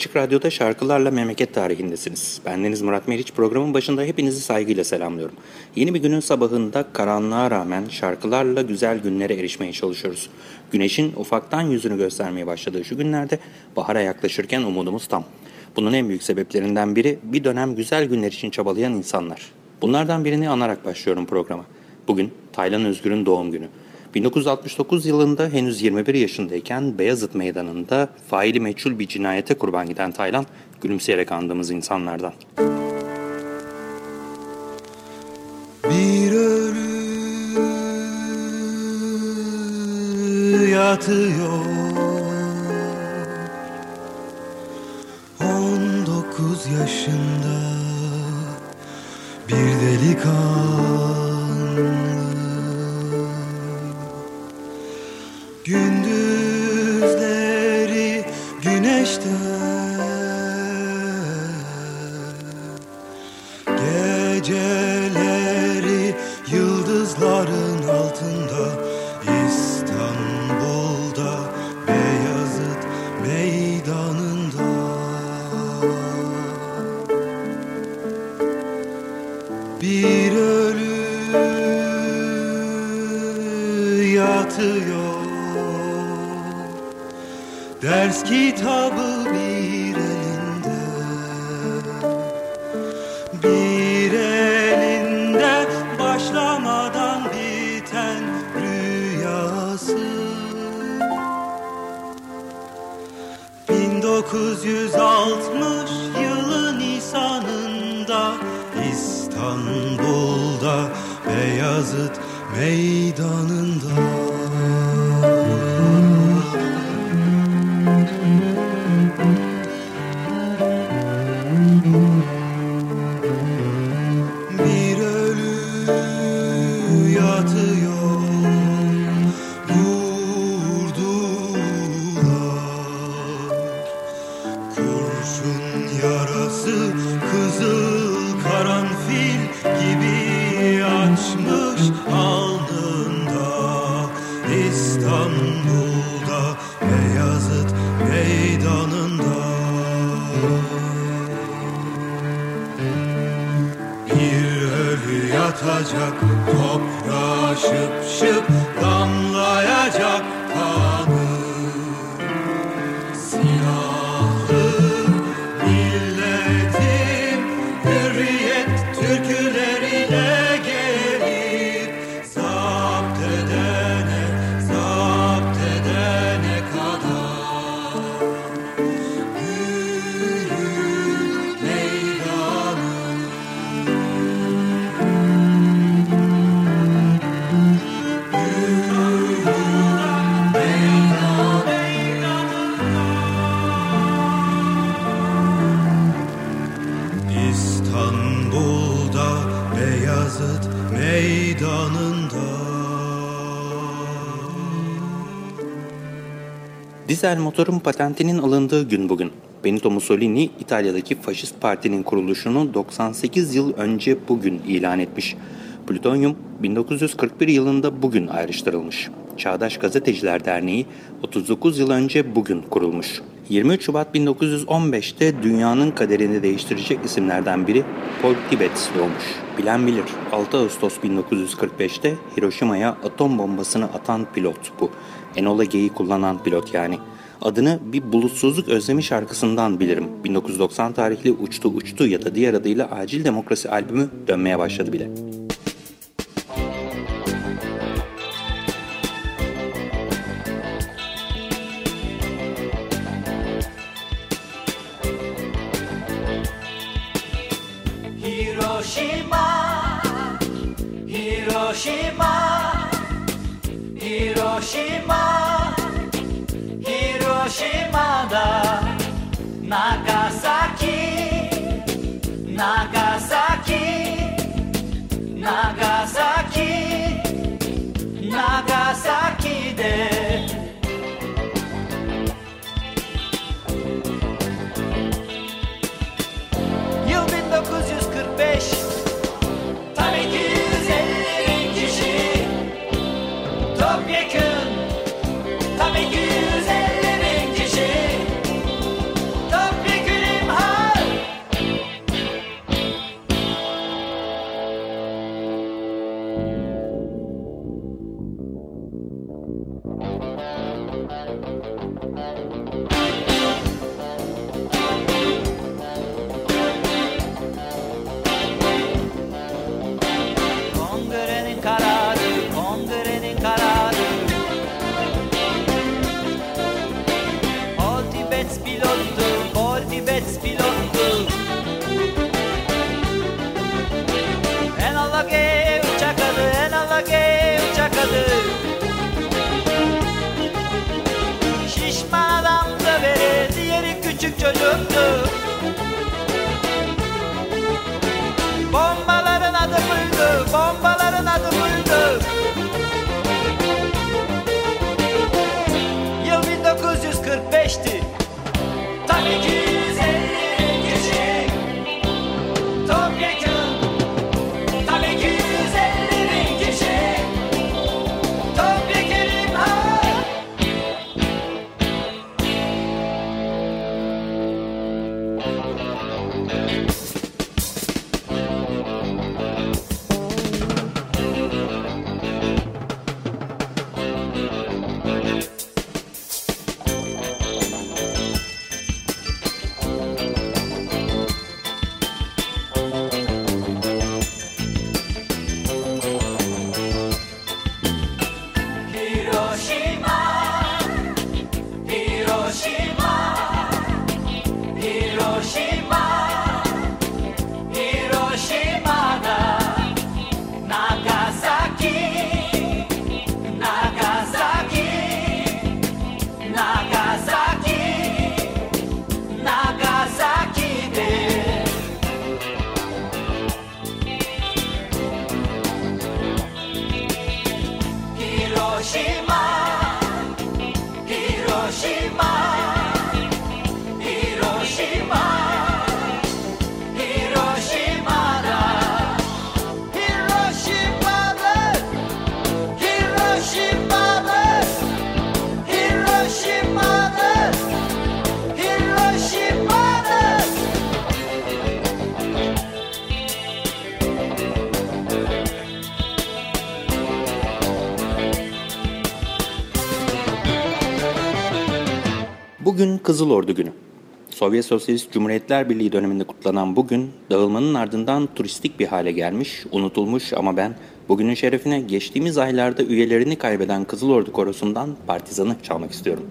Açık Radyo'da şarkılarla memleket tarihindesiniz. Bendeniz Murat Meriç programın başında hepinizi saygıyla selamlıyorum. Yeni bir günün sabahında karanlığa rağmen şarkılarla güzel günlere erişmeye çalışıyoruz. Güneşin ufaktan yüzünü göstermeye başladığı şu günlerde bahara yaklaşırken umudumuz tam. Bunun en büyük sebeplerinden biri bir dönem güzel günler için çabalayan insanlar. Bunlardan birini anarak başlıyorum programa. Bugün Taylan Özgür'ün doğum günü. 1969 yılında henüz 21 yaşındayken Beyazıt Meydanı'nda faili meçhul bir cinayete kurban giden Taylan, gülümseyerek andığımız insanlardan. Bir ölü yatıyor 19 yaşında bir delikanlı You. 1960 yılı Nisan'ında İstanbul'da Beyazıt meydanında İstanbul'da Beyazıt meydanında. Bir ölü yatacak toprağa şıp şıp damlayacak Dizel motorun patentinin alındığı gün bugün. Benito Mussolini İtalya'daki faşist partinin kuruluşunu 98 yıl önce bugün ilan etmiş. Plütonyum 1941 yılında bugün ayrıştırılmış. Çağdaş Gazeteciler Derneği 39 yıl önce bugün kurulmuş. 23 Şubat 1915'te dünyanın kaderini değiştirecek isimlerden biri Paul Tibet doğmuş. Bilen bilir 6 Ağustos 1945'te Hiroşima'ya atom bombasını atan pilot bu. Enola Gay'i kullanan pilot yani. Adını bir bulutsuzluk özlemi şarkısından bilirim. 1990 tarihli Uçtu Uçtu ya da diğer adıyla Acil Demokrasi albümü dönmeye başladı bile. O Tibet pilotu, o Tibet pilotu. Enola gay uçak adı, Enola gay uçak adı. Şişman adam da beri, diğeri küçük çocuktu Bugün Kızıl Ordu Günü. Sovyet Sosyalist Cumhuriyetler Birliği döneminde kutlanan bugün dağılmanın ardından turistik bir hale gelmiş, unutulmuş ama ben bugünün şerefine geçtiğimiz aylarda üyelerini kaybeden Kızıl Ordu Korosu'ndan Partizan'ı çalmak istiyorum.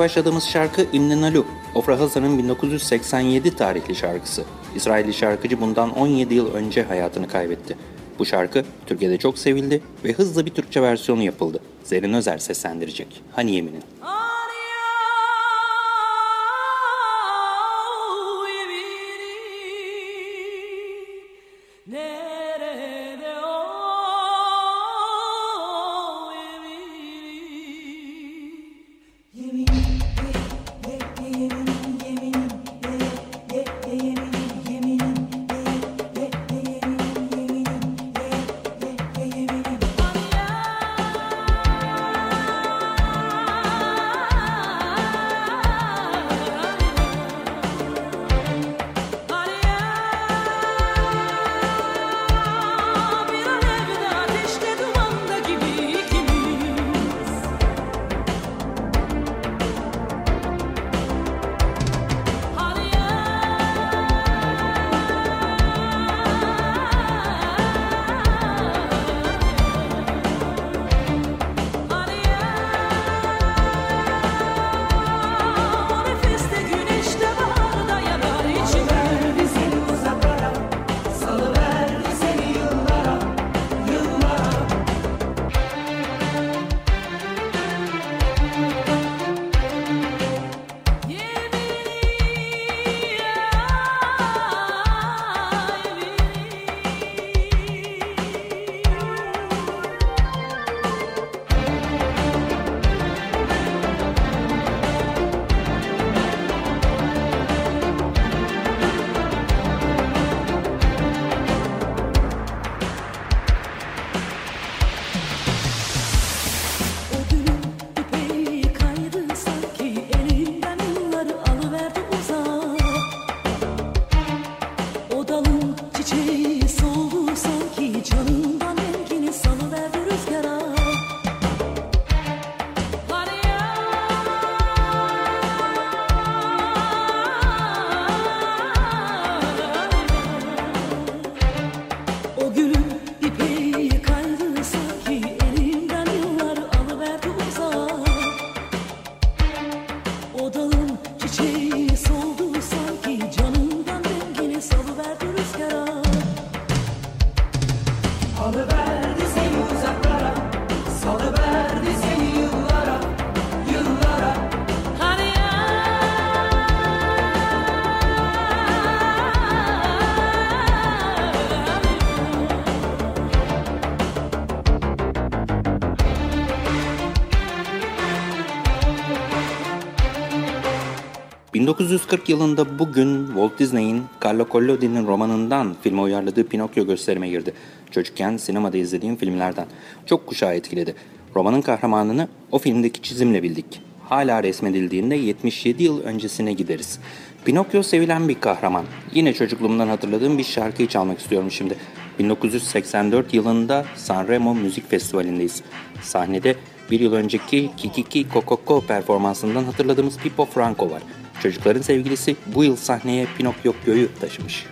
Başladığımız şarkı İmne Nalu, Ofra Hazar'ın 1987 tarihli şarkısı. İsrailli şarkıcı bundan 17 yıl önce hayatını kaybetti. Bu şarkı Türkiye'de çok sevildi ve hızlı bir Türkçe versiyonu yapıldı. Zerrin Özer seslendirecek. Hani yeminin. Nerede energy. 1940 yılında bugün Walt Disney'in Carlo Collodi'nin romanından filme uyarladığı Pinokyo gösterime girdi. Çocukken sinemada izlediğim filmlerden. Çok kuşağı etkiledi. Romanın kahramanını o filmdeki çizimle bildik. Hala resmedildiğinde 77 yıl öncesine gideriz. Pinokyo sevilen bir kahraman. Yine çocukluğumdan hatırladığım bir şarkıyı çalmak istiyorum şimdi. 1984 yılında Sanremo Müzik Festivali'ndeyiz. Sahnede bir yıl önceki Kikiki Kokoko performansından hatırladığımız Pippo Franco var. Çocukların sevgilisi bu yıl sahneye Pinokyo'yu taşımış.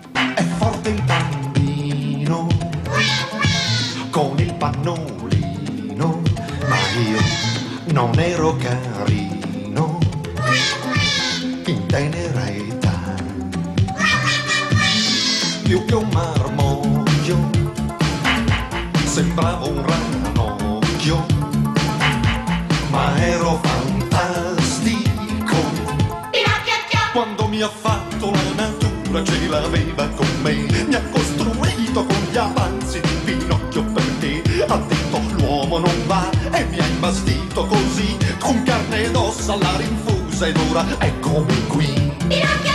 Mi ha fatto la natura che l'aveva con me, mi ha costruito con gli avanzi di Pinocchio perché ha detto l'uomo non va e mi ha imbastito così, con carne ed ossa alla rinfusa ed ora eccomi qui. Pinocchio, chio, Pinocchio,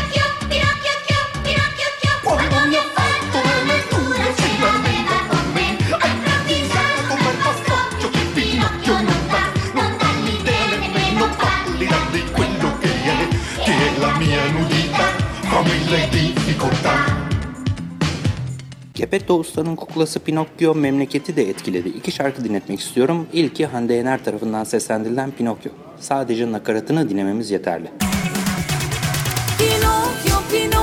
mille difficoltà. Gepetto Usta'nın kuklası Pinokyo memleketi de etkiledi. İki şarkı dinletmek istiyorum. İlki Hande Yener tarafından seslendirilen Pinokyo. Sadece nakaratını dinlememiz yeterli. Pinokyo, Pinokyo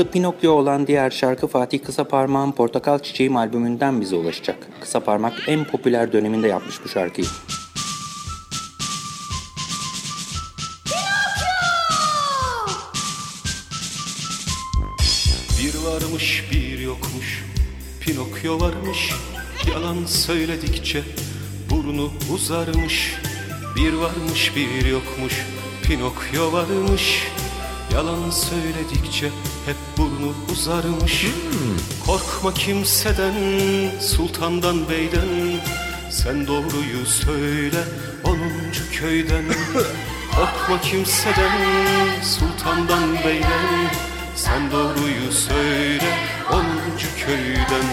Adı Pinokyo olan diğer şarkı Fatih Kısaparmak'ın Portakal Çiçeğim albümünden bize ulaşacak. Kısaparmak en popüler döneminde yapmış bu şarkıyı. Bir varmış bir yokmuş. Pinokyo varmış. Yalan söyledikçe burnu uzarmış. Bir varmış bir yokmuş. Pinokyo varmış. Yalan söyledikçe hep burnu uzarmış. Korkma kimseden sultandan beyden. Sen doğruyu söyle onuncu köyden. Korkma kimseden sultandan beyden. Sen doğruyu söyle onuncu köyden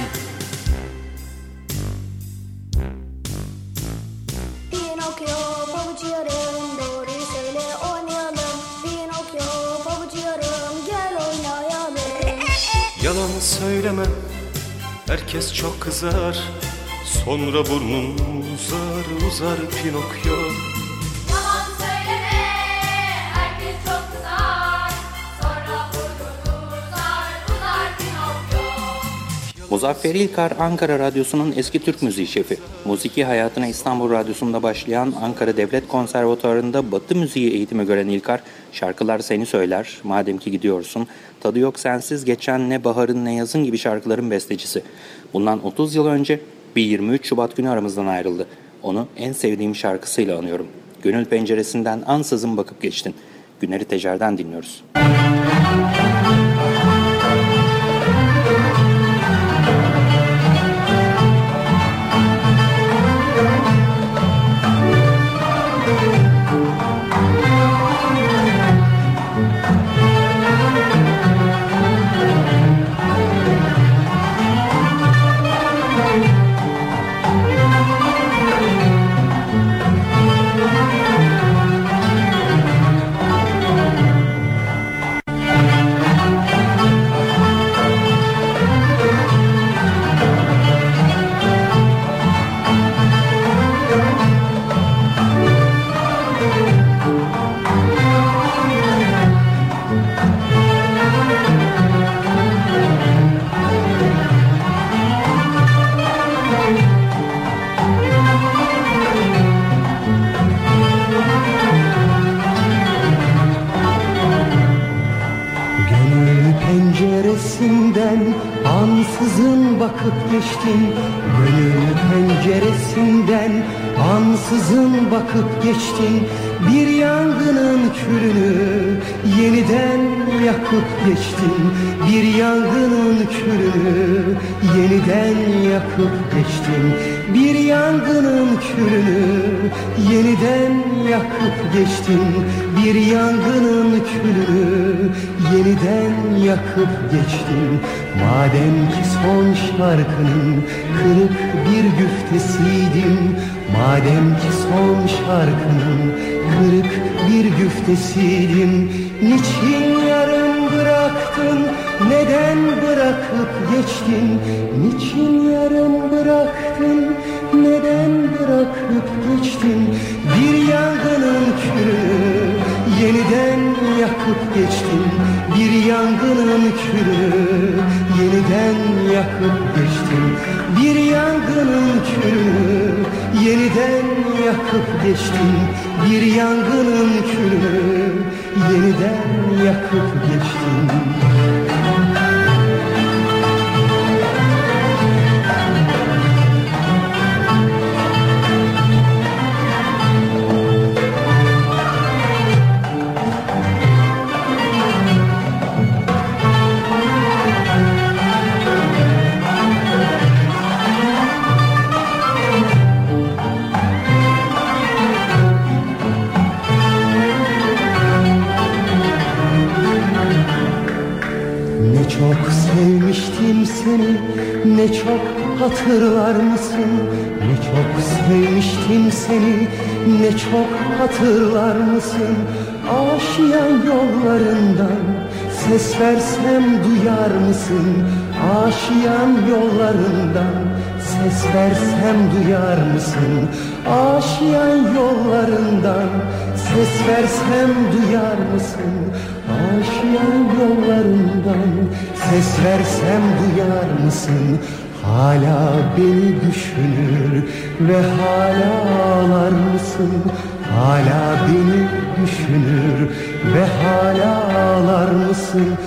Yalan söyleme. Herkes çok kızar Sonra burnun uzar uzar Pinokyo Muzaffer İlkar Ankara Radyosu'nun eski Türk müziği şefi. Musiki hayatına İstanbul Radyosu'nda başlayan Ankara Devlet Konservatuarı'nda Batı müziği eğitimi gören İlkar, şarkılar seni söyler, madem ki gidiyorsun, tadı yok sensiz geçen ne baharın ne yazın gibi şarkıların bestecisi. Bundan 30 yıl önce bir 23 Şubat günü aramızdan ayrıldı. Onu en sevdiğim şarkısıyla anıyorum. Gönül penceresinden ansızın bakıp geçtin. Günleri Tecer'den dinliyoruz. Gönül geçtin Bir yangının külünü yeniden yakıp geçtin Bir yangının külünü yeniden yakıp geçtin Bir yangının külünü yeniden yakıp geçtin Madem ki son şarkının kırık bir güftesiydim Madem ki son şarkının kırık bir güftesiydim Niçin bıraktın? Neden bırakıp geçtin? Niçin yarım bıraktın? Neden bırakıp geçtin? Bir yangının külünü yeniden yakıp geçtin. Bir yangının külünü yeniden yakıp geçtin. Bir yangının külünü yeniden yakıp geçtin. Bir yangının külünü yeniden yakıp geçtin Ses versem duyar mısın? Aşiyan yollarından Ses versem duyar mısın? Aşiyan yollarından Ses versem duyar mısın? Aşiyan yollarından Ses versem duyar mısın? Hala beni düşünür Ve hala ağlar mısın Hala beni düşünür Ve hala ağlar mısın?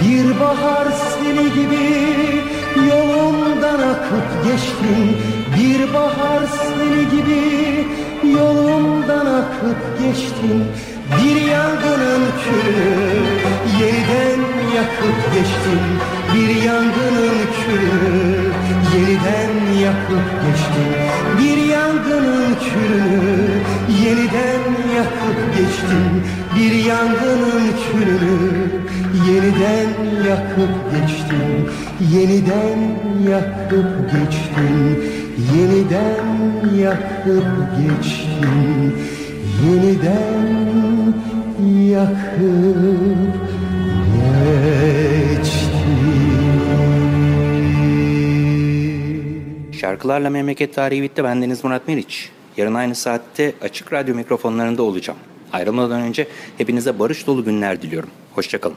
Bir bahar seni gibi Yolumdan akıp geçtin. Bir bahar seni gibi Yolumdan akıp geçtin. Bir yangının külü Yeniden yakıp geçtin. Bir yangının Yeniden yakıp geçtin Yeniden yakıp geçtin Yeniden yakıp geçtin Şarkılarla Memleket Tarihi bitti. Ben Deniz Murat Meriç. Yarın aynı saatte Açık Radyo mikrofonlarında olacağım. Ayrılmadan önce hepinize barış dolu günler diliyorum. Hoşçakalın.